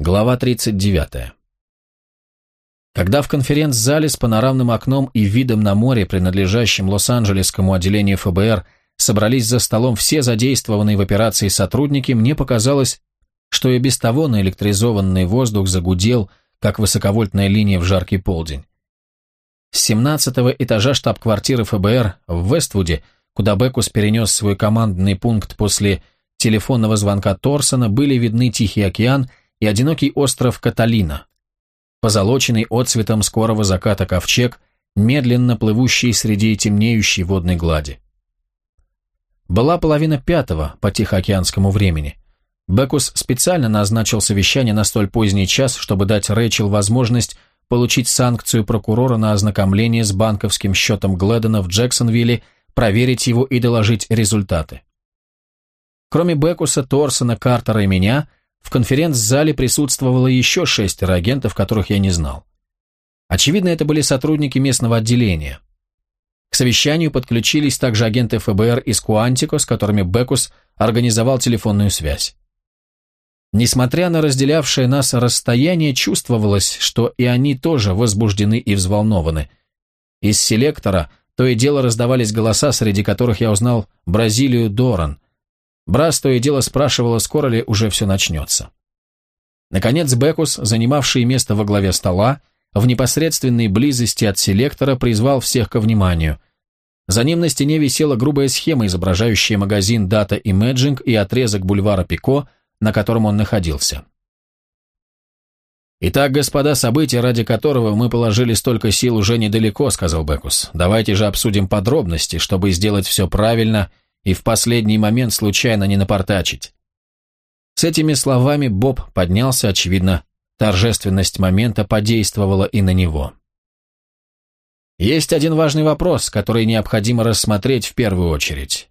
Глава 39. Когда в конференц-зале с панорамным окном и видом на море, принадлежащим Лос-Анджелесскому отделению ФБР, собрались за столом все задействованные в операции сотрудники, мне показалось, что и без того наэлектризованный воздух загудел, как высоковольтная линия в жаркий полдень. С 17-го этажа штаб-квартиры ФБР в Вествуде, куда Бекус перенес свой командный пункт после телефонного звонка Торсона, были видны Тихий океан и одинокий остров Каталина, позолоченный отцветом скорого заката ковчег, медленно плывущий среди темнеющей водной глади. Была половина пятого по Тихоокеанскому времени. Бекус специально назначил совещание на столь поздний час, чтобы дать Рэйчел возможность получить санкцию прокурора на ознакомление с банковским счетом Гледона в Джексонвилле, проверить его и доложить результаты. Кроме Бекуса, Торсона, Картера и меня, в конференц-зале присутствовало еще шестеро агентов, которых я не знал. Очевидно, это были сотрудники местного отделения. К совещанию подключились также агенты ФБР из Куантико, с которыми Бекус организовал телефонную связь. Несмотря на разделявшее нас расстояние, чувствовалось, что и они тоже возбуждены и взволнованы. Из селектора то и дело раздавались голоса, среди которых я узнал Бразилию Доран, Брас то и дело спрашивала, скоро ли уже все начнется. Наконец Бекус, занимавший место во главе стола, в непосредственной близости от селектора призвал всех ко вниманию. За ним на стене висела грубая схема, изображающая магазин Data Imaging и отрезок бульвара Пико, на котором он находился. «Итак, господа, события, ради которого мы положили столько сил, уже недалеко», — сказал Бекус. «Давайте же обсудим подробности, чтобы сделать все правильно и в последний момент случайно не напортачить. С этими словами Боб поднялся, очевидно, торжественность момента подействовала и на него. Есть один важный вопрос, который необходимо рассмотреть в первую очередь.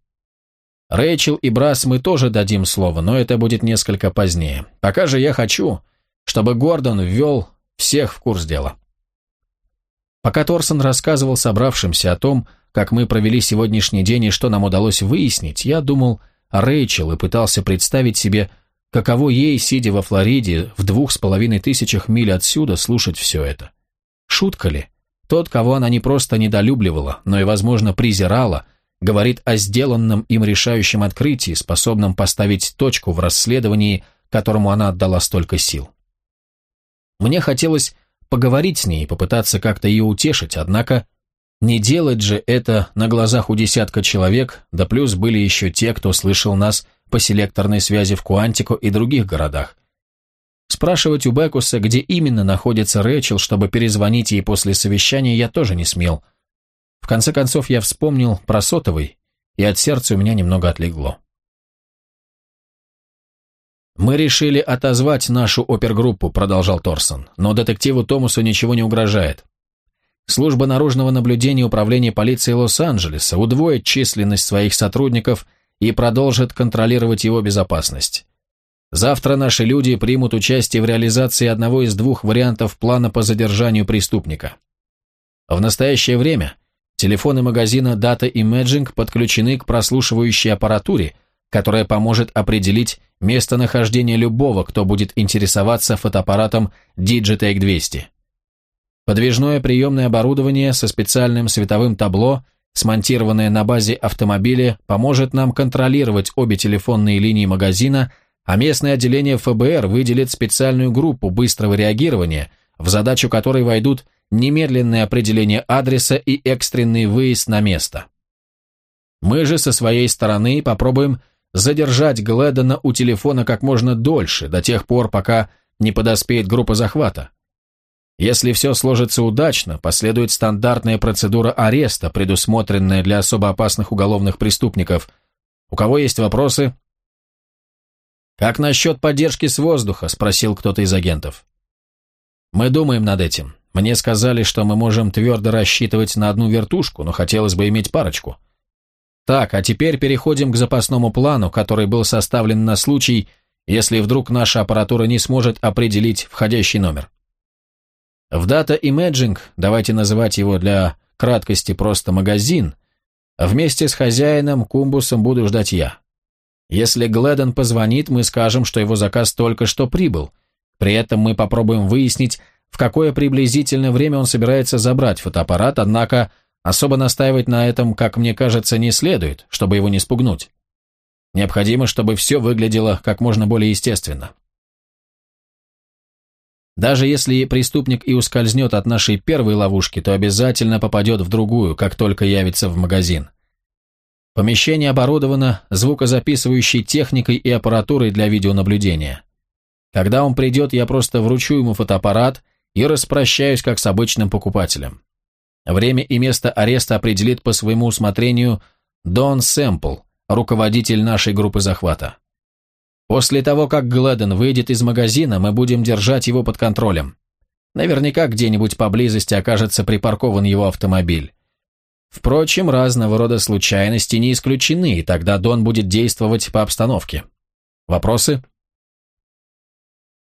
Рэйчел и Брас мы тоже дадим слово, но это будет несколько позднее. Пока же я хочу, чтобы Гордон ввел всех в курс дела. Пока Торсон рассказывал собравшимся о том, как мы провели сегодняшний день и что нам удалось выяснить, я думал о Рэйчел и пытался представить себе, каково ей, сидя во Флориде, в двух с половиной тысячах миль отсюда, слушать все это. Шутка ли? Тот, кого она не просто недолюбливала, но и, возможно, презирала, говорит о сделанном им решающем открытии, способном поставить точку в расследовании, которому она отдала столько сил. Мне хотелось поговорить с ней и попытаться как-то ее утешить, однако не делать же это на глазах у десятка человек, да плюс были еще те, кто слышал нас по селекторной связи в Куантико и других городах. Спрашивать у Бекуса, где именно находится Рэчел, чтобы перезвонить ей после совещания, я тоже не смел. В конце концов, я вспомнил про сотовый, и от сердца у меня немного отлегло. «Мы решили отозвать нашу опергруппу», — продолжал Торсон, «но детективу Томасу ничего не угрожает. Служба наружного наблюдения Управления полиции Лос-Анджелеса удвоит численность своих сотрудников и продолжит контролировать его безопасность. Завтра наши люди примут участие в реализации одного из двух вариантов плана по задержанию преступника. В настоящее время телефоны магазина Data Imaging подключены к прослушивающей аппаратуре, которая поможет определить местонахождение любого, кто будет интересоваться фотоаппаратом Digitake 200. Подвижное приемное оборудование со специальным световым табло, смонтированное на базе автомобиля, поможет нам контролировать обе телефонные линии магазина, а местное отделение ФБР выделит специальную группу быстрого реагирования, в задачу которой войдут немедленное определение адреса и экстренный выезд на место. Мы же со своей стороны попробуем задержать Гледона у телефона как можно дольше, до тех пор, пока не подоспеет группа захвата. Если все сложится удачно, последует стандартная процедура ареста, предусмотренная для особо опасных уголовных преступников. У кого есть вопросы? «Как насчет поддержки с воздуха?» – спросил кто-то из агентов. «Мы думаем над этим. Мне сказали, что мы можем твердо рассчитывать на одну вертушку, но хотелось бы иметь парочку. Так, а теперь переходим к запасному плану, который был составлен на случай, если вдруг наша аппаратура не сможет определить входящий номер. В Data Imaging, давайте называть его для краткости просто магазин, вместе с хозяином Кумбусом буду ждать я. Если Гледон позвонит, мы скажем, что его заказ только что прибыл. При этом мы попробуем выяснить, в какое приблизительное время он собирается забрать фотоаппарат, однако особо настаивать на этом, как мне кажется, не следует, чтобы его не спугнуть. Необходимо, чтобы все выглядело как можно более естественно. Даже если преступник и ускользнет от нашей первой ловушки, то обязательно попадет в другую, как только явится в магазин. Помещение оборудовано звукозаписывающей техникой и аппаратурой для видеонаблюдения. Когда он придет, я просто вручу ему фотоаппарат и распрощаюсь как с обычным покупателем. Время и место ареста определит по своему усмотрению Дон Сэмпл, руководитель нашей группы захвата. После того, как Гледен выйдет из магазина, мы будем держать его под контролем. Наверняка где-нибудь поблизости окажется припаркован его автомобиль. Впрочем, разного рода случайности не исключены, и тогда Дон будет действовать по обстановке. Вопросы?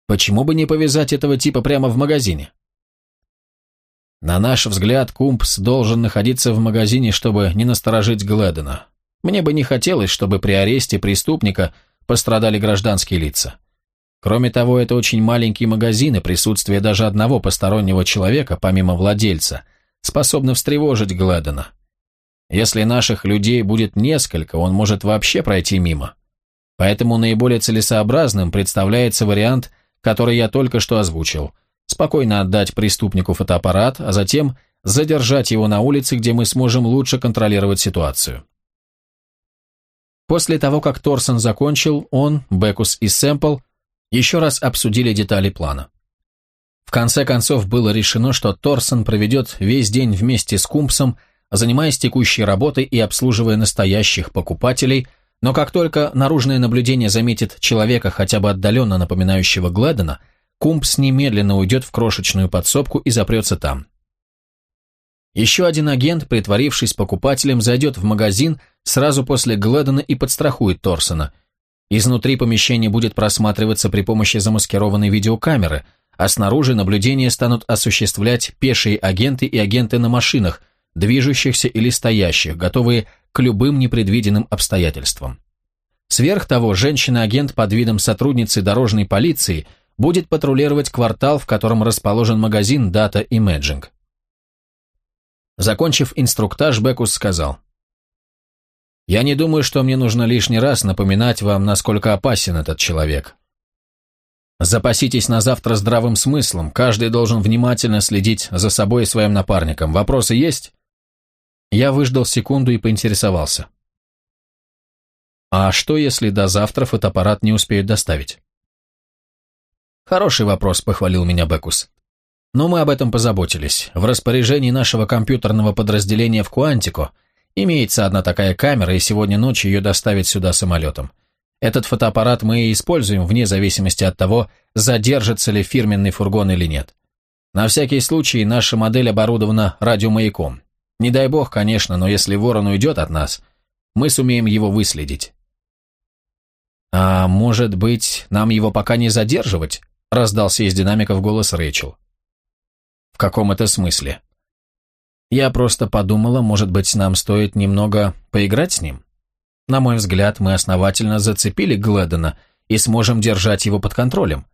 Почему бы не повязать этого типа прямо в магазине? На наш взгляд, Кумпс должен находиться в магазине, чтобы не насторожить Гледена. Мне бы не хотелось, чтобы при аресте преступника пострадали гражданские лица. Кроме того, это очень маленький магазин, и присутствие даже одного постороннего человека, помимо владельца, способно встревожить Гледена. Если наших людей будет несколько, он может вообще пройти мимо. Поэтому наиболее целесообразным представляется вариант, который я только что озвучил. Спокойно отдать преступнику фотоаппарат, а затем задержать его на улице, где мы сможем лучше контролировать ситуацию. После того, как Торсон закончил, он, Бекус и Сэмпл еще раз обсудили детали плана. В конце концов было решено, что Торсон проведет весь день вместе с Кумпсом, занимаясь текущей работой и обслуживая настоящих покупателей, но как только наружное наблюдение заметит человека, хотя бы отдаленно напоминающего Гледена, Кумпс немедленно уйдет в крошечную подсобку и запрется там. Еще один агент, притворившись покупателем, зайдет в магазин сразу после Гледона и подстрахует Торсона. Изнутри помещение будет просматриваться при помощи замаскированной видеокамеры, а снаружи наблюдение станут осуществлять пешие агенты и агенты на машинах, движущихся или стоящих, готовые к любым непредвиденным обстоятельствам. Сверх того, женщина-агент под видом сотрудницы дорожной полиции будет патрулировать квартал, в котором расположен магазин Data Imaging. Закончив инструктаж, Бекус сказал, «Я не думаю, что мне нужно лишний раз напоминать вам, насколько опасен этот человек. Запаситесь на завтра здравым смыслом, каждый должен внимательно следить за собой и своим напарником. Вопросы есть?» Я выждал секунду и поинтересовался. «А что, если до завтра фотоаппарат не успеют доставить?» «Хороший вопрос», — похвалил меня Бекус. Но мы об этом позаботились. В распоряжении нашего компьютерного подразделения в Куантико имеется одна такая камера, и сегодня ночью ее доставят сюда самолетом. Этот фотоаппарат мы и используем вне зависимости от того, задержится ли фирменный фургон или нет. На всякий случай наша модель оборудована радиомаяком. Не дай бог, конечно, но если ворон уйдет от нас, мы сумеем его выследить. «А может быть, нам его пока не задерживать?» Раздался из динамиков голос Рэйчел. В каком это смысле? Я просто подумала, может быть, нам стоит немного поиграть с ним? На мой взгляд, мы основательно зацепили Гледена и сможем держать его под контролем.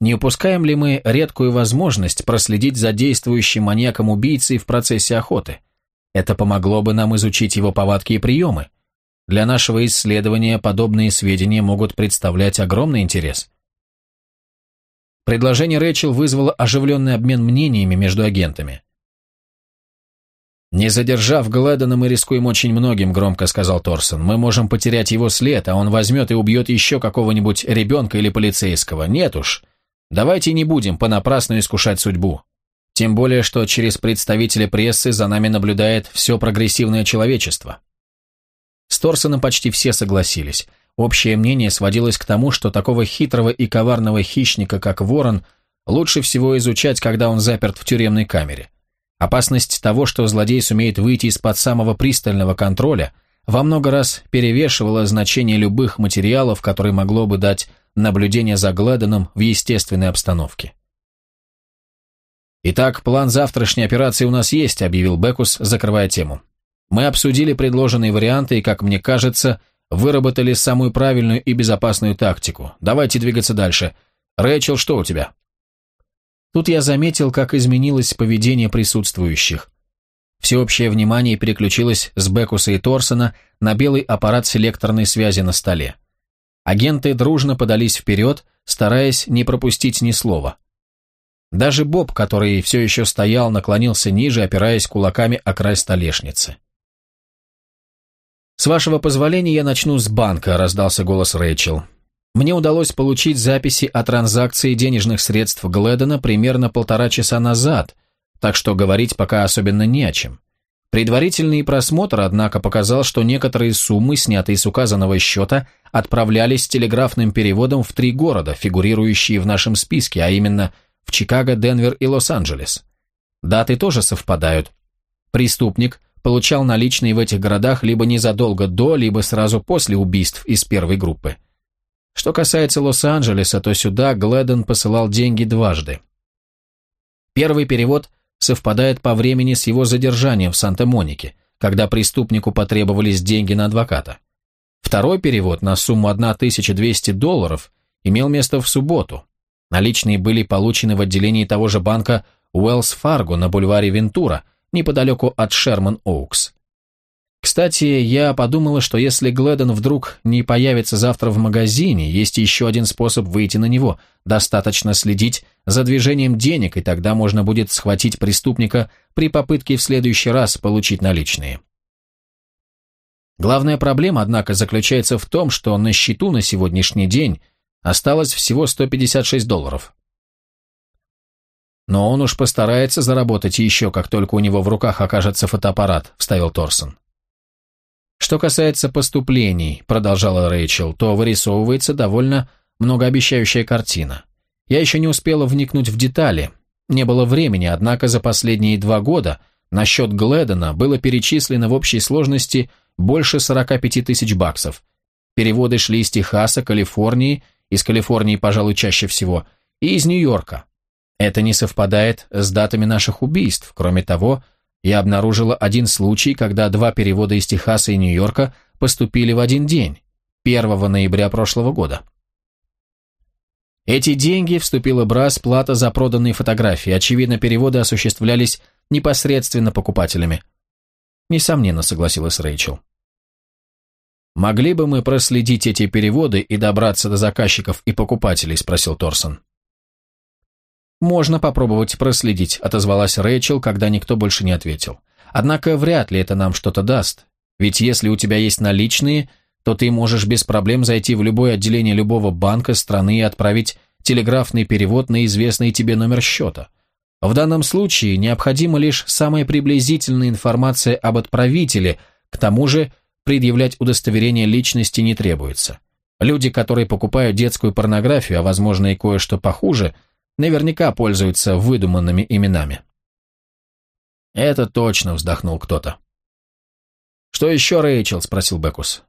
Не упускаем ли мы редкую возможность проследить за действующим маньяком-убийцей в процессе охоты? Это помогло бы нам изучить его повадки и приемы. Для нашего исследования подобные сведения могут представлять огромный интерес. Предложение Рэйчел вызвало оживленный обмен мнениями между агентами. «Не задержав Гледона, мы рискуем очень многим», — громко сказал Торсон. «Мы можем потерять его след, а он возьмет и убьет еще какого-нибудь ребенка или полицейского. Нет уж. Давайте не будем понапрасну искушать судьбу. Тем более, что через представителя прессы за нами наблюдает все прогрессивное человечество». С Торсоном почти все согласились. Общее мнение сводилось к тому, что такого хитрого и коварного хищника, как ворон, лучше всего изучать, когда он заперт в тюремной камере. Опасность того, что злодей сумеет выйти из-под самого пристального контроля, во много раз перевешивала значение любых материалов, которые могло бы дать наблюдение за Гледеном в естественной обстановке. «Итак, план завтрашней операции у нас есть», — объявил Бекус, закрывая тему. «Мы обсудили предложенные варианты и, как мне кажется, — Выработали самую правильную и безопасную тактику. Давайте двигаться дальше. «Рэйчел, что у тебя?» Тут я заметил, как изменилось поведение присутствующих. Всеобщее внимание переключилось с Бекуса и Торсона на белый аппарат селекторной связи на столе. Агенты дружно подались вперед, стараясь не пропустить ни слова. Даже Боб, который все еще стоял, наклонился ниже, опираясь кулаками о край столешницы. «С вашего позволения я начну с банка», — раздался голос Рэйчел. «Мне удалось получить записи о транзакции денежных средств Гледона примерно полтора часа назад, так что говорить пока особенно не о чем. Предварительный просмотр, однако, показал, что некоторые суммы, снятые с указанного счета, отправлялись телеграфным переводом в три города, фигурирующие в нашем списке, а именно в Чикаго, Денвер и Лос-Анджелес. Даты тоже совпадают. Преступник получал наличные в этих городах либо незадолго до, либо сразу после убийств из первой группы. Что касается Лос-Анджелеса, то сюда Гледон посылал деньги дважды. Первый перевод совпадает по времени с его задержанием в Санта-Монике, когда преступнику потребовались деньги на адвоката. Второй перевод на сумму 1200 долларов имел место в субботу. Наличные были получены в отделении того же банка Уэллс Фарго на бульваре Вентура, неподалеку от Шерман-Оукс. Кстати, я подумала, что если Гледон вдруг не появится завтра в магазине, есть еще один способ выйти на него. Достаточно следить за движением денег, и тогда можно будет схватить преступника при попытке в следующий раз получить наличные. Главная проблема, однако, заключается в том, что на счету на сегодняшний день осталось всего 156 долларов. «Но он уж постарается заработать еще, как только у него в руках окажется фотоаппарат», — вставил Торсон. «Что касается поступлений», — продолжала Рэйчел, то вырисовывается довольно многообещающая картина. Я еще не успела вникнуть в детали. Не было времени, однако за последние два года на счет Гледона было перечислено в общей сложности больше 45 тысяч баксов. Переводы шли из Техаса, Калифорнии, из Калифорнии, пожалуй, чаще всего, и из Нью-Йорка. Это не совпадает с датами наших убийств. Кроме того, я обнаружила один случай, когда два перевода из Техаса и Нью-Йорка поступили в один день, 1 ноября прошлого года. Эти деньги вступила Брас плата за проданные фотографии. Очевидно, переводы осуществлялись непосредственно покупателями. Несомненно, согласилась Рэйчел. «Могли бы мы проследить эти переводы и добраться до заказчиков и покупателей?» – спросил Торсон. «Можно попробовать проследить», – отозвалась Рэйчел, когда никто больше не ответил. «Однако вряд ли это нам что-то даст. Ведь если у тебя есть наличные, то ты можешь без проблем зайти в любое отделение любого банка страны и отправить телеграфный перевод на известный тебе номер счета. В данном случае необходима лишь самая приблизительная информация об отправителе, к тому же предъявлять удостоверение личности не требуется. Люди, которые покупают детскую порнографию, а возможно и кое-что похуже – наверняка пользуются выдуманными именами. «Это точно», — вздохнул кто-то. «Что еще, Рэйчел?» — спросил Бекус.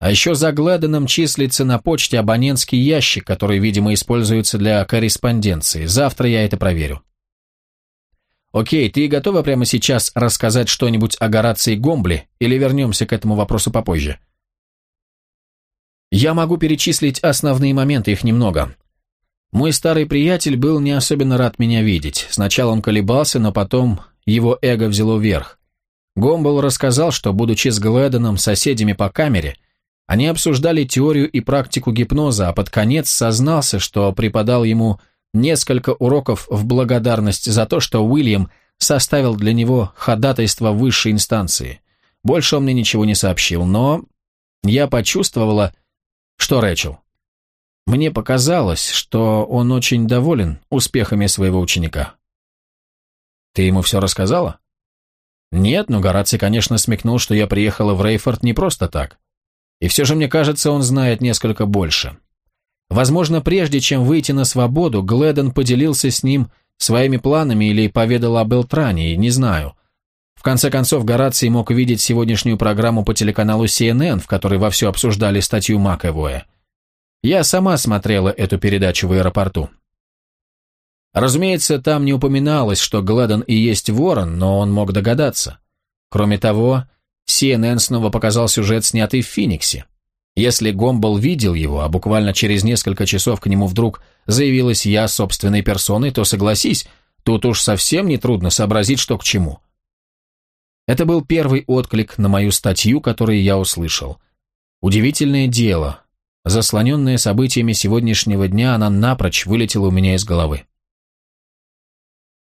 «А еще за Гледеном числится на почте абонентский ящик, который, видимо, используется для корреспонденции. Завтра я это проверю». «Окей, ты готова прямо сейчас рассказать что-нибудь о Горации Гомбле, или вернемся к этому вопросу попозже?» «Я могу перечислить основные моменты, их немного. Мой старый приятель был не особенно рад меня видеть. Сначала он колебался, но потом его эго взяло верх. Гомбл рассказал, что, будучи с Гледоном соседями по камере, они обсуждали теорию и практику гипноза, а под конец сознался, что преподал ему несколько уроков в благодарность за то, что Уильям составил для него ходатайство высшей инстанции. Больше он мне ничего не сообщил, но я почувствовала, что Рэчел. Мне показалось, что он очень доволен успехами своего ученика. Ты ему все рассказала? Нет, но Гораций, конечно, смекнул, что я приехала в Рейфорд не просто так. И все же, мне кажется, он знает несколько больше. Возможно, прежде чем выйти на свободу, Гледон поделился с ним своими планами или поведал о Белтране, не знаю. В конце концов, Гораций мог видеть сегодняшнюю программу по телеканалу CNN, в которой вовсю обсуждали статью Маковоя. Я сама смотрела эту передачу в аэропорту. Разумеется, там не упоминалось, что Гладон и есть ворон, но он мог догадаться. Кроме того, CNN снова показал сюжет, снятый в Финиксе. Если Гомбл видел его, а буквально через несколько часов к нему вдруг заявилась я собственной персоной, то согласись, тут уж совсем нетрудно сообразить, что к чему. Это был первый отклик на мою статью, которую я услышал. Удивительное дело. Заслоненная событиями сегодняшнего дня, она напрочь вылетела у меня из головы.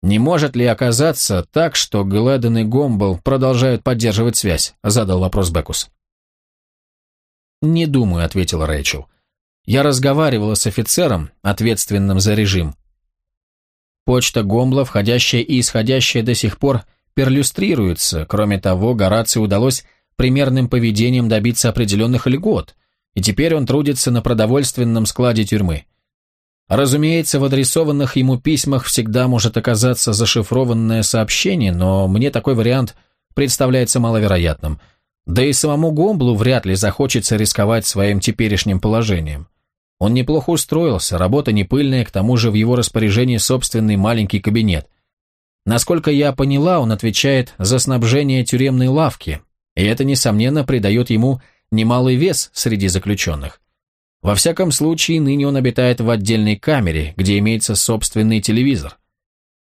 «Не может ли оказаться так, что Глэден и Гомбл продолжают поддерживать связь?» – задал вопрос Бекус. «Не думаю», — ответил Рэйчел. «Я разговаривала с офицером, ответственным за режим. Почта Гомбла, входящая и исходящая до сих пор, перлюстрируется. Кроме того, Горацию удалось примерным поведением добиться определенных льгот, и теперь он трудится на продовольственном складе тюрьмы. Разумеется, в адресованных ему письмах всегда может оказаться зашифрованное сообщение, но мне такой вариант представляется маловероятным — да и самому Гомблу вряд ли захочется рисковать своим теперешним положением. Он неплохо устроился, работа не пыльная, к тому же в его распоряжении собственный маленький кабинет. Насколько я поняла, он отвечает за снабжение тюремной лавки, и это, несомненно, придает ему немалый вес среди заключенных. Во всяком случае, ныне он обитает в отдельной камере, где имеется собственный телевизор.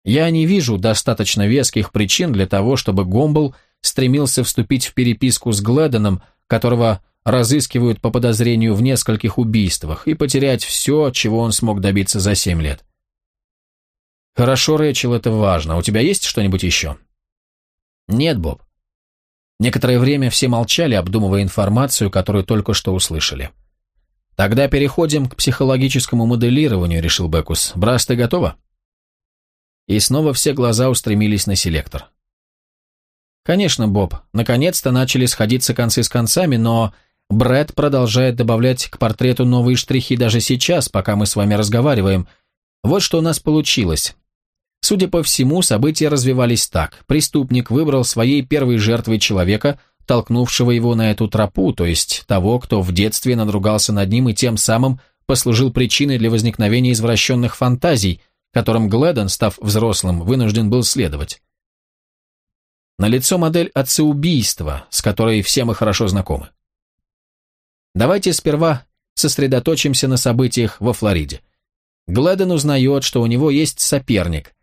Я не вижу достаточно веских причин для того, чтобы Гомбл стремился вступить в переписку с Гледоном, которого разыскивают по подозрению в нескольких убийствах, и потерять все, чего он смог добиться за семь лет. Хорошо, Рэчел, это важно. У тебя есть что-нибудь еще? Нет, Боб. Некоторое время все молчали, обдумывая информацию, которую только что услышали. Тогда переходим к психологическому моделированию, решил Бекус. Брас, ты готова? И снова все глаза устремились на селектор. Конечно, Боб, наконец-то начали сходиться концы с концами, но Брэд продолжает добавлять к портрету новые штрихи даже сейчас, пока мы с вами разговариваем. Вот что у нас получилось. Судя по всему, события развивались так. Преступник выбрал своей первой жертвой человека, толкнувшего его на эту тропу, то есть того, кто в детстве надругался над ним и тем самым послужил причиной для возникновения извращенных фантазий, которым Гледон, став взрослым, вынужден был следовать. Налицо модель отцеубийства, с которой все мы хорошо знакомы. Давайте сперва сосредоточимся на событиях во Флориде. Гледен узнает, что у него есть соперник.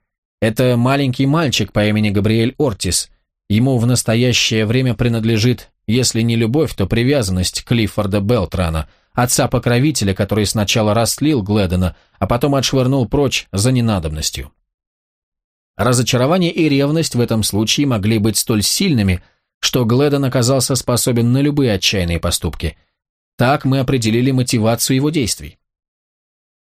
Это маленький мальчик по имени Габриэль Ортис. Ему в настоящее время принадлежит, если не любовь, то привязанность Клиффорда Белтрана, отца-покровителя, который сначала растлил Гледена, а потом отшвырнул прочь за ненадобностью. Разочарование и ревность в этом случае могли быть столь сильными, что Гледон оказался способен на любые отчаянные поступки. Так мы определили мотивацию его действий.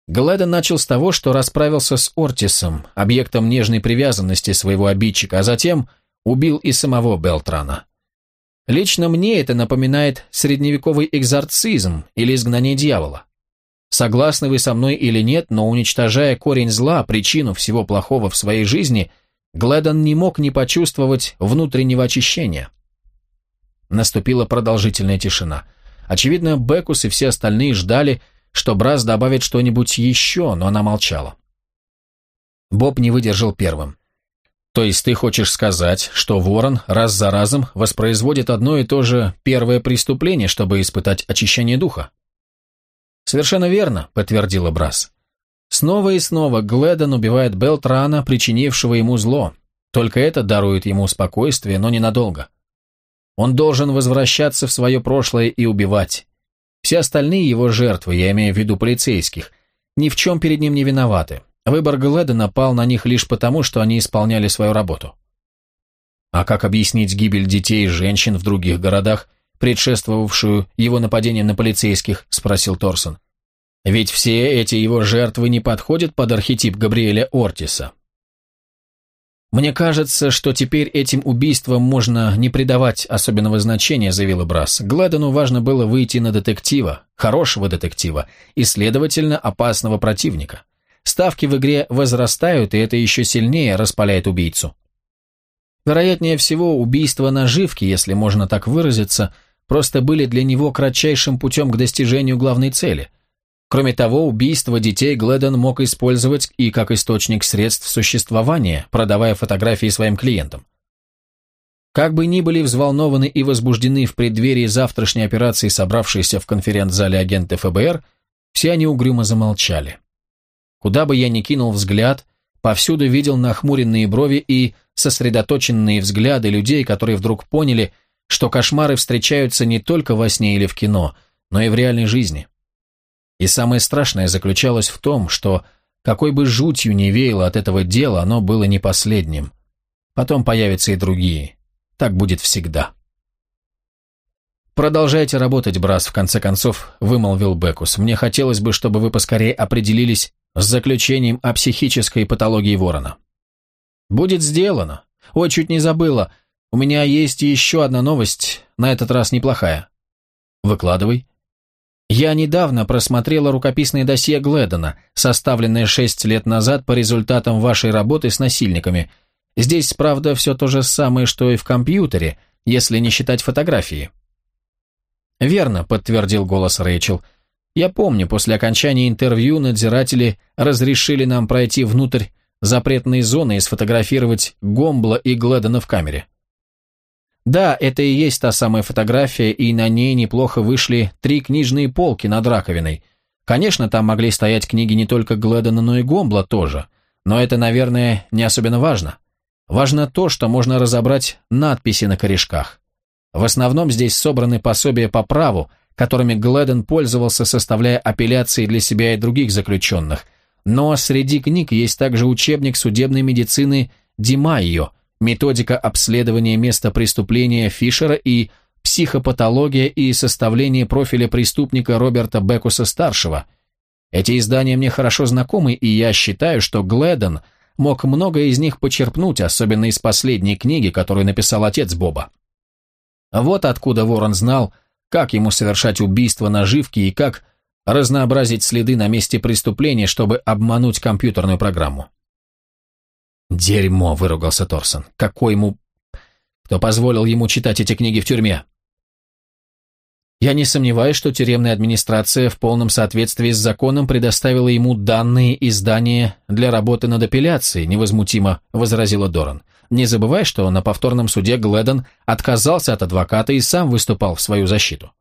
Гледон начал с того, что расправился с Ортисом, объектом нежной привязанности своего обидчика, а затем убил и самого Белтрана. Лично мне это напоминает средневековый экзорцизм или изгнание дьявола. Согласны вы со мной или нет, но уничтожая корень зла, причину всего плохого в своей жизни, Гледон не мог не почувствовать внутреннего очищения. Наступила продолжительная тишина. Очевидно, Бекус и все остальные ждали, что Брас добавит что-нибудь еще, но она молчала. Боб не выдержал первым. То есть ты хочешь сказать, что Ворон раз за разом воспроизводит одно и то же первое преступление, чтобы испытать очищение духа? «Совершенно верно», — подтвердила Брас. Снова и снова Гледон убивает Белтрана, причинившего ему зло. Только это дарует ему спокойствие, но ненадолго. Он должен возвращаться в свое прошлое и убивать. Все остальные его жертвы, я имею в виду полицейских, ни в чем перед ним не виноваты. Выбор Гледона пал на них лишь потому, что они исполняли свою работу. А как объяснить гибель детей и женщин в других городах, предшествовавшую его нападением на полицейских?» – спросил Торсон. «Ведь все эти его жертвы не подходят под архетип Габриэля Ортиса». «Мне кажется, что теперь этим убийствам можно не придавать особенного значения», – заявила Брас. «Гладену важно было выйти на детектива, хорошего детектива и, следовательно, опасного противника. Ставки в игре возрастают, и это еще сильнее распаляет убийцу». Вероятнее всего, убийство наживки, если можно так выразиться – просто были для него кратчайшим путем к достижению главной цели. Кроме того, убийство детей Гледон мог использовать и как источник средств существования, продавая фотографии своим клиентам. Как бы ни были взволнованы и возбуждены в преддверии завтрашней операции собравшиеся в конференц-зале агенты ФБР, все они угрюмо замолчали. Куда бы я ни кинул взгляд, повсюду видел нахмуренные брови и сосредоточенные взгляды людей, которые вдруг поняли, что кошмары встречаются не только во сне или в кино, но и в реальной жизни. И самое страшное заключалось в том, что, какой бы жутью ни веяло от этого дела, оно было не последним. Потом появятся и другие, так будет всегда. «Продолжайте работать, Брас», — в конце концов вымолвил Бекус. «Мне хотелось бы, чтобы вы поскорее определились с заключением о психической патологии ворона». «Будет сделано. Ой, чуть не забыла. У меня есть еще одна новость, на этот раз неплохая». «Выкладывай». Я недавно просмотрела рукописное досье Гледона, составленное шесть лет назад по результатам вашей работы с насильниками — Здесь, правда, все то же самое, что и в компьютере, если не считать фотографии. «Верно», — подтвердил голос Рэйчел. «Я помню, после окончания интервью надзиратели разрешили нам пройти внутрь запретной зоны и сфотографировать Гомбла и Гледона в камере». Да, это и есть та самая фотография, и на ней неплохо вышли три книжные полки над раковиной. Конечно, там могли стоять книги не только Гледона, но и Гомбла тоже. Но это, наверное, не особенно важно. Важно то, что можно разобрать надписи на корешках. В основном здесь собраны пособия по праву, которыми Гледен пользовался, составляя апелляции для себя и других заключенных. Но среди книг есть также учебник судебной медицины Димайо, методика обследования места преступления Фишера и психопатология и составление профиля преступника Роберта Бекуса-старшего. Эти издания мне хорошо знакомы, и я считаю, что Гледен – мог многое из них почерпнуть, особенно из последней книги, которую написал отец Боба. Вот откуда Ворон знал, как ему совершать убийство наживки и как разнообразить следы на месте преступления, чтобы обмануть компьютерную программу. «Дерьмо!» — выругался Торсон. «Какой ему... Кто позволил ему читать эти книги в тюрьме?» Я не сомневаюсь, что тюремная администрация в полном соответствии с законом предоставила ему данные издания для работы над апелляцией, невозмутимо возразила Доран. Не забывай, что на повторном суде Гледон отказался от адвоката и сам выступал в свою защиту.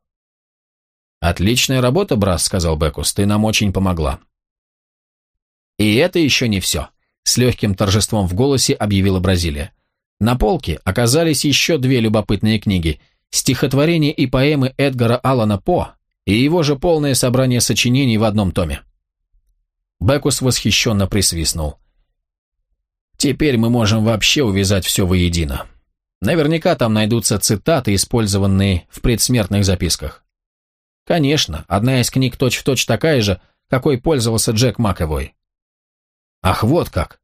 «Отличная работа, Брас», — сказал Бекус, — «ты нам очень помогла». «И это еще не все», — с легким торжеством в голосе объявила Бразилия. На полке оказались еще две любопытные книги — стихотворения и поэмы Эдгара Аллана По и его же полное собрание сочинений в одном томе. Бекус восхищенно присвистнул. «Теперь мы можем вообще увязать все воедино. Наверняка там найдутся цитаты, использованные в предсмертных записках. Конечно, одна из книг точь-в-точь точь такая же, какой пользовался Джек Маковой. Ах, вот как.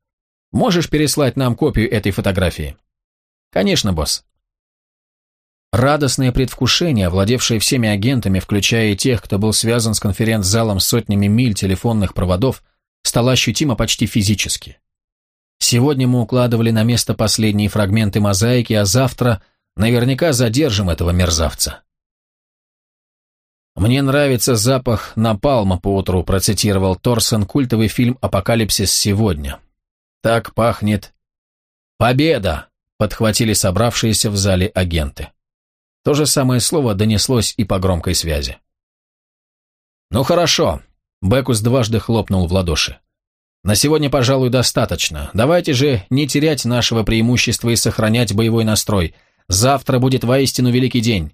Можешь переслать нам копию этой фотографии? Конечно, босс. Радостное предвкушение, овладевшее всеми агентами, включая и тех, кто был связан с конференц-залом сотнями миль телефонных проводов, стало ощутимо почти физически. Сегодня мы укладывали на место последние фрагменты мозаики, а завтра наверняка задержим этого мерзавца. «Мне нравится запах напалма поутру», процитировал Торсон культовый фильм «Апокалипсис сегодня». «Так пахнет...» «Победа!» подхватили собравшиеся в зале агенты. То же самое слово донеслось и по громкой связи. «Ну хорошо», — Бекус дважды хлопнул в ладоши. «На сегодня, пожалуй, достаточно. Давайте же не терять нашего преимущества и сохранять боевой настрой. Завтра будет воистину великий день.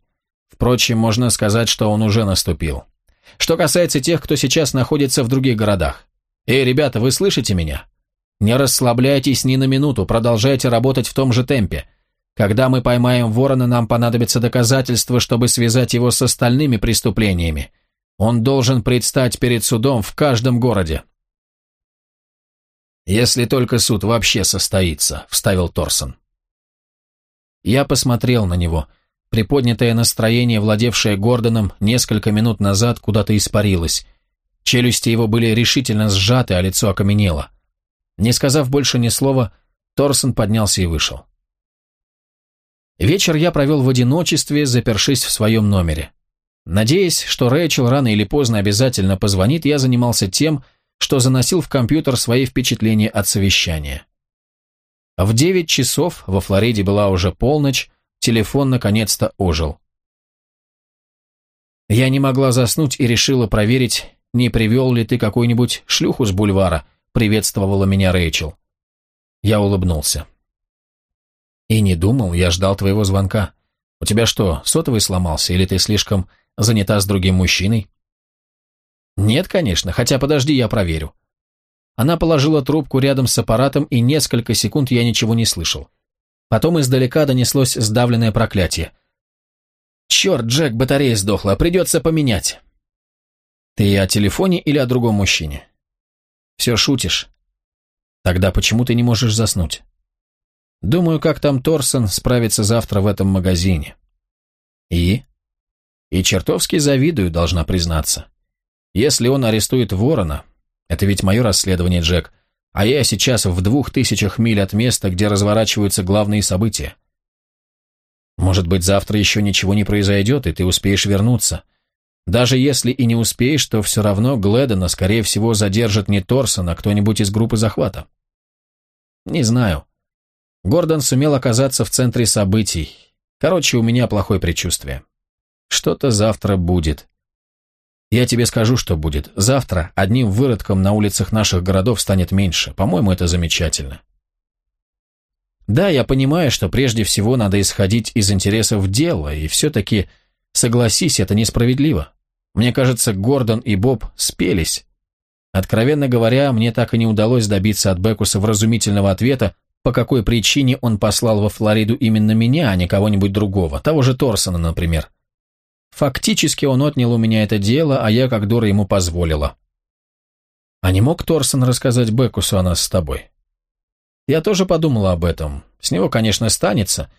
Впрочем, можно сказать, что он уже наступил. Что касается тех, кто сейчас находится в других городах. Эй, ребята, вы слышите меня? Не расслабляйтесь ни на минуту, продолжайте работать в том же темпе. Когда мы поймаем ворона, нам понадобится доказательство, чтобы связать его с остальными преступлениями. Он должен предстать перед судом в каждом городе. «Если только суд вообще состоится», — вставил Торсон. Я посмотрел на него. Приподнятое настроение, владевшее Гордоном несколько минут назад, куда-то испарилось. Челюсти его были решительно сжаты, а лицо окаменело. Не сказав больше ни слова, Торсон поднялся и вышел. Вечер я провел в одиночестве, запершись в своем номере. Надеясь, что Рэйчел рано или поздно обязательно позвонит, я занимался тем, что заносил в компьютер свои впечатления от совещания. В девять часов, во Флориде была уже полночь, телефон наконец-то ожил. Я не могла заснуть и решила проверить, не привел ли ты какую-нибудь шлюху с бульвара, приветствовала меня Рэйчел. Я улыбнулся. И не думал, я ждал твоего звонка. У тебя что, сотовый сломался, или ты слишком занята с другим мужчиной? Нет, конечно, хотя подожди, я проверю. Она положила трубку рядом с аппаратом, и несколько секунд я ничего не слышал. Потом издалека донеслось сдавленное проклятие. «Черт, Джек, батарея сдохла, придется поменять». «Ты о телефоне или о другом мужчине?» «Все шутишь». «Тогда почему ты не можешь заснуть?» «Думаю, как там Торсон справится завтра в этом магазине». «И?» «И чертовски завидую, должна признаться. Если он арестует Ворона, это ведь мое расследование, Джек. А я сейчас в двух тысячах миль от места, где разворачиваются главные события. Может быть, завтра еще ничего не произойдет, и ты успеешь вернуться. Даже если и не успеешь, то все равно Гледона, скорее всего, задержит не Торсон, а кто-нибудь из группы захвата. Не знаю. Гордон сумел оказаться в центре событий. Короче, у меня плохое предчувствие. Что-то завтра будет. Я тебе скажу, что будет. Завтра одним выродком на улицах наших городов станет меньше. По-моему, это замечательно. Да, я понимаю, что прежде всего надо исходить из интересов дела, и все-таки, согласись, это несправедливо. Мне кажется, Гордон и Боб спелись. Откровенно говоря, мне так и не удалось добиться от Бекуса вразумительного ответа, по какой причине он послал во Флориду именно меня, а не кого-нибудь другого, того же Торсона, например. Фактически он отнял у меня это дело, а я как дура ему позволила. А не мог Торсон рассказать Бекусу о нас с тобой? Я тоже подумала об этом. С него, конечно, станется,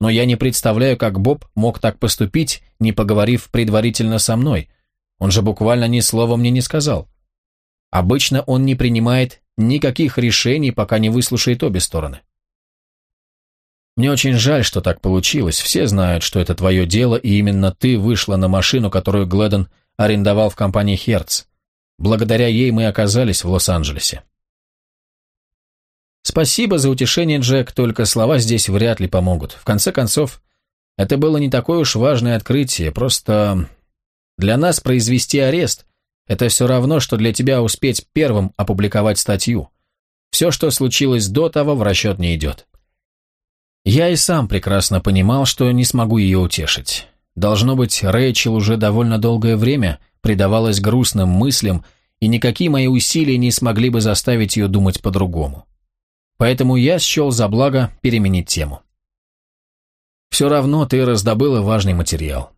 но я не представляю, как Боб мог так поступить, не поговорив предварительно со мной. Он же буквально ни слова мне не сказал. Обычно он не принимает никаких решений, пока не выслушает обе стороны. Мне очень жаль, что так получилось. Все знают, что это твое дело, и именно ты вышла на машину, которую Гледон арендовал в компании «Херц». Благодаря ей мы оказались в Лос-Анджелесе. Спасибо за утешение, Джек, только слова здесь вряд ли помогут. В конце концов, это было не такое уж важное открытие, просто для нас произвести арест – это все равно, что для тебя успеть первым опубликовать статью. Все, что случилось до того, в расчет не идет. Я и сам прекрасно понимал, что не смогу ее утешить. Должно быть, Рэйчел уже довольно долгое время предавалась грустным мыслям, и никакие мои усилия не смогли бы заставить ее думать по-другому. Поэтому я счел за благо переменить тему. Все равно ты раздобыла важный материал.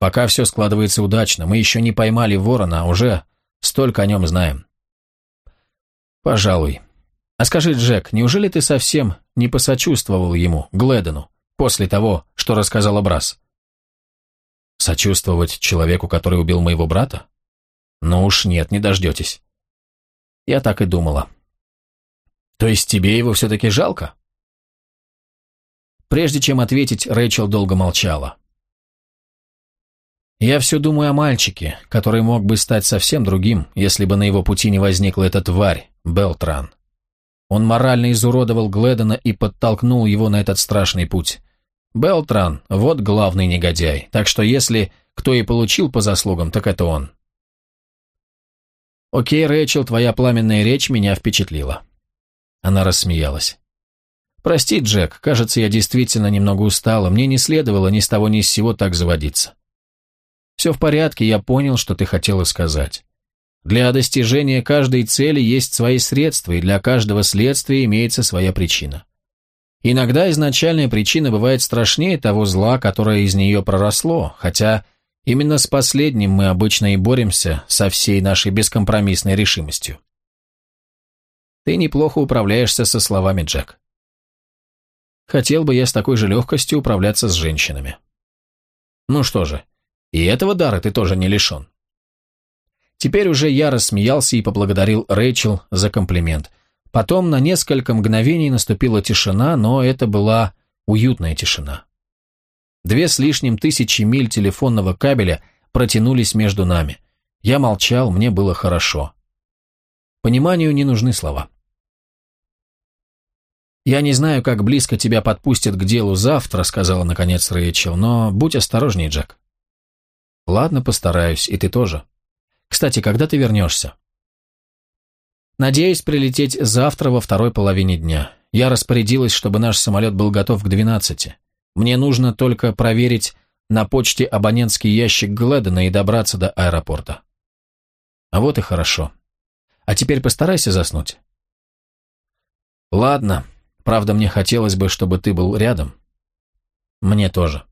Пока все складывается удачно, мы еще не поймали ворона, а уже столько о нем знаем. Пожалуй, а скажи, Джек, неужели ты совсем не посочувствовал ему, Гледону, после того, что рассказал Брас? Сочувствовать человеку, который убил моего брата? Ну уж нет, не дождетесь. Я так и думала. То есть тебе его все-таки жалко? Прежде чем ответить, Рэйчел долго молчала. Я все думаю о мальчике, который мог бы стать совсем другим, если бы на его пути не возникла эта тварь, Белтран. Он морально изуродовал Гледона и подтолкнул его на этот страшный путь. Белтран – вот главный негодяй, так что если кто и получил по заслугам, так это он. «Окей, Рэйчел, твоя пламенная речь меня впечатлила». Она рассмеялась. «Прости, Джек, кажется, я действительно немного устала, мне не следовало ни с того ни с сего так заводиться». «Все в порядке, я понял, что ты хотела сказать. Для достижения каждой цели есть свои средства, и для каждого следствия имеется своя причина. Иногда изначальная причина бывает страшнее того зла, которое из нее проросло, хотя именно с последним мы обычно и боремся со всей нашей бескомпромиссной решимостью. Ты неплохо управляешься со словами, Джек. Хотел бы я с такой же легкостью управляться с женщинами. Ну что же, и этого дара ты тоже не лишен. Теперь уже я рассмеялся и поблагодарил Рэйчел за комплимент. Потом на несколько мгновений наступила тишина, но это была уютная тишина. Две с лишним тысячи миль телефонного кабеля протянулись между нами. Я молчал, мне было хорошо. Пониманию не нужны слова. «Я не знаю, как близко тебя подпустят к делу завтра», — сказала наконец Рэйчел, «но будь осторожней, Джек». «Ладно, постараюсь, и ты тоже. Кстати, когда ты вернешься?» «Надеюсь прилететь завтра во второй половине дня. Я распорядилась, чтобы наш самолет был готов к двенадцати. Мне нужно только проверить на почте абонентский ящик Гледена и добраться до аэропорта». «А вот и хорошо. А теперь постарайся заснуть». «Ладно. Правда, мне хотелось бы, чтобы ты был рядом». «Мне тоже».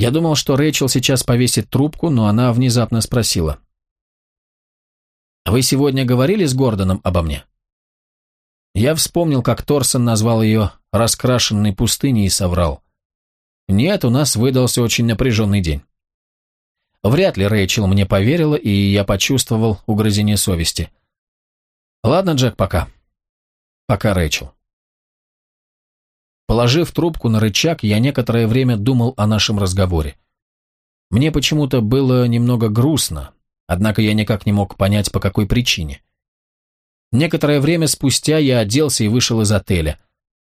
Я думал, что Рэйчел сейчас повесит трубку, но она внезапно спросила. «Вы сегодня говорили с Гордоном обо мне?» Я вспомнил, как Торсон назвал ее «раскрашенной пустыней» и соврал. «Нет, у нас выдался очень напряженный день». Вряд ли Рэйчел мне поверила, и я почувствовал угрызение совести. «Ладно, Джек, пока». «Пока, Рэйчел». Положив трубку на рычаг, я некоторое время думал о нашем разговоре. Мне почему-то было немного грустно, однако я никак не мог понять, по какой причине. Некоторое время спустя я оделся и вышел из отеля.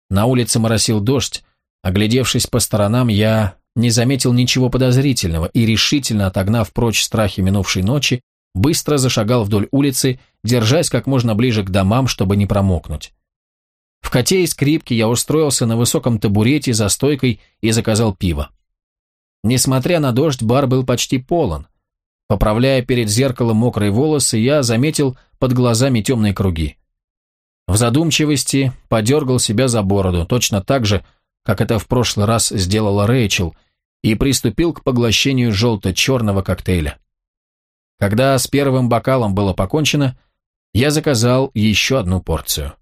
На улице моросил дождь. Оглядевшись по сторонам, я не заметил ничего подозрительного и, решительно отогнав прочь страхи минувшей ночи, быстро зашагал вдоль улицы, держась как можно ближе к домам, чтобы не промокнуть. В коте и скрипке я устроился на высоком табурете за стойкой и заказал пиво. Несмотря на дождь, бар был почти полон. Поправляя перед зеркалом мокрые волосы, я заметил под глазами темные круги. В задумчивости подергал себя за бороду, точно так же, как это в прошлый раз сделала Рэйчел, и приступил к поглощению желто-черного коктейля. Когда с первым бокалом было покончено, я заказал еще одну порцию.